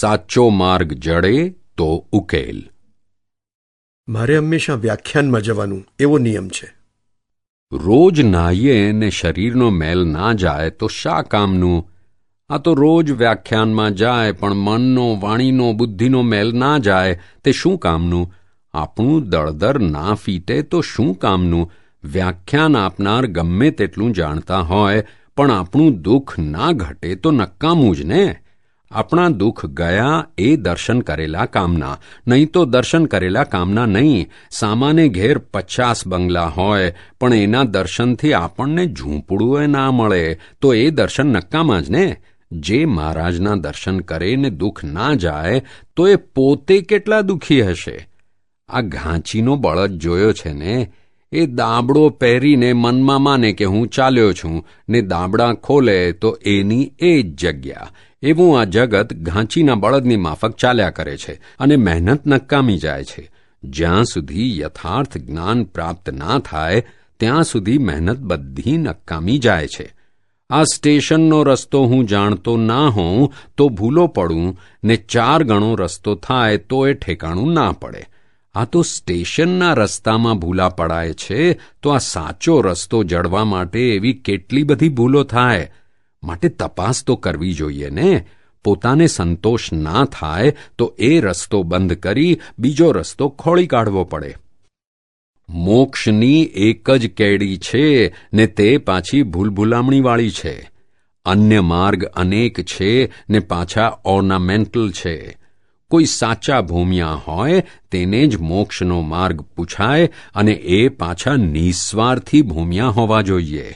સાચો માર્ગ જડે તો ઉકેલ. મારે હંમેશા વ્યાખ્યાનમાં જવાનું એવો નિયમ છે. રોજ નાહીએ ને શરીરનો મેલ ના જાય તો શા કામનું? આ તો રોજ વ્યાખ્યાનમાં જાય પણ મનનો વાણીનો બુદ્ધિનો મેલ ના જાય તે શું કામનું? આપણું દળદર ના ફીટે તો શું કામનું? વ્યાખ્યાન આપનાર ગમે તેટલું જાણતા હોય પણ આપણું દુઃખ ના ઘટે તો નક્કામું જ ને? આપણા દુઃખ ગયા એ દર્શન કરેલા કામના. નહીં તો દર્શન કરેલા કામના નહીં. સામાને ઘેર પચાસ બંગલા હોય, પણ એના દર્શનથી આપણને ઝૂંપડું ના મળે. તો એ દર્શન નક્કામાં જ ને? જે મહારાજના દર્શન કરે ને દુઃખ ના જાય, તો એ પોતે કેટલા દુઃખી હશે? આ ઘાંચીનો બળદ જોયો છે ને? એ દાબડો પહેરીને મનમાં માને કે હું ચાલ્યો છું, ને દાબડા ખોલે તો એની એ જ જગ્યા. એવું આ જગત ઘાંચીના બળદની માફક ચાલ્યા કરે છે અને મહેનત નકામી જાય છે. જ્યાં સુધી યથાર્થ જ્ઞાન પ્રાપ્ત ના થાય, ત્યાં સુધી મહેનત બધી નકામી જાય છે. આ સ્ટેશનનો રસ્તો હું જાણતો ના હોઉં, તો ભૂલો પડું, ને ચાર ગણો રસ્તો થાય, તો એ ઠેકાણું ના પડે. આ તો સ્ટેશનના રસ્તામાં ભૂલા પડાય છે, તો આ સાચો રસ્તો જડવા માટે એવી કેટલી બધી ભૂલો થાય? માટે તપાસ તો કરવી જોઈએ ને. પોતાને સંતોષ ના થાય, તો એ રસ્તો બંધ કરી બીજો રસ્તો ખોળી કાઢવો પડે. મોક્ષની એક જ કેડી છે ને તે પાછી ભૂલભૂલામણીવાળી છે. અન્ય માર્ગ અનેક છે ને પાછા ઓર્નામેન્ટલ છે. કોઈ સાચા ભૂમિયા હોય, તેને જ મોક્ષનો માર્ગ પૂછાય અને એ પાછા નિસ્વાર્થી ભૂમિયા હોવા જોઈએ.